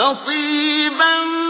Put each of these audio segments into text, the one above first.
نصيبا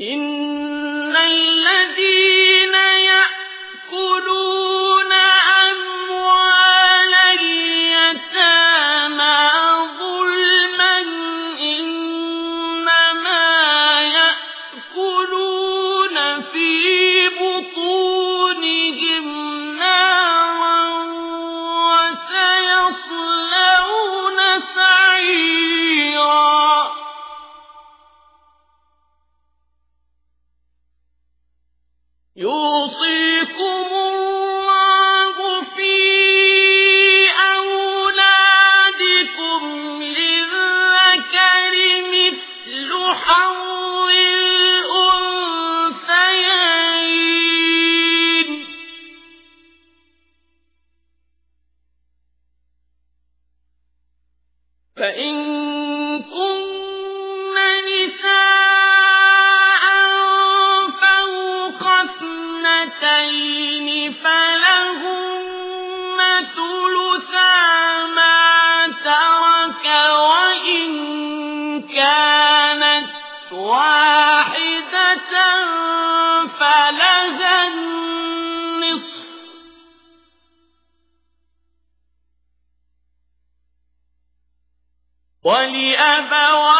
إن يوصيكم الله في أولادكم للذكر مثل الأنثيين. فإن فلهن ثلثا ما ترك وإن كانت واحدة فلها النصف. ولأبويه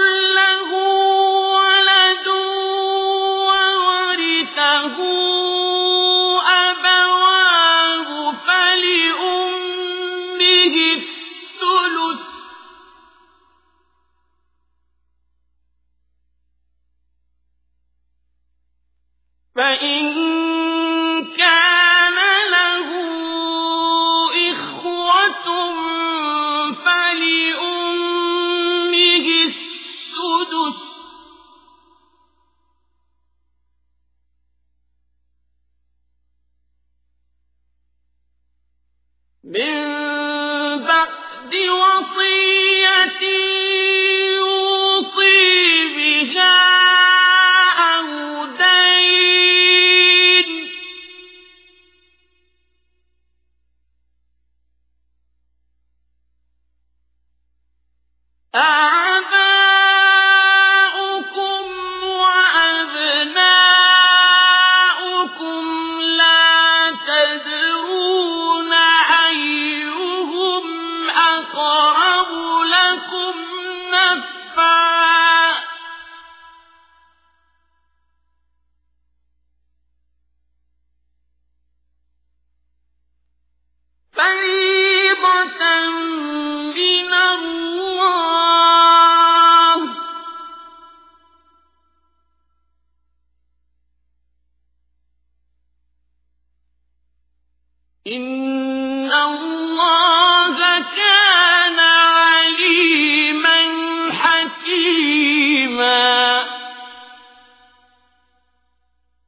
فإن كان له إخوة فلأمه السدس من بعد وصية Ah!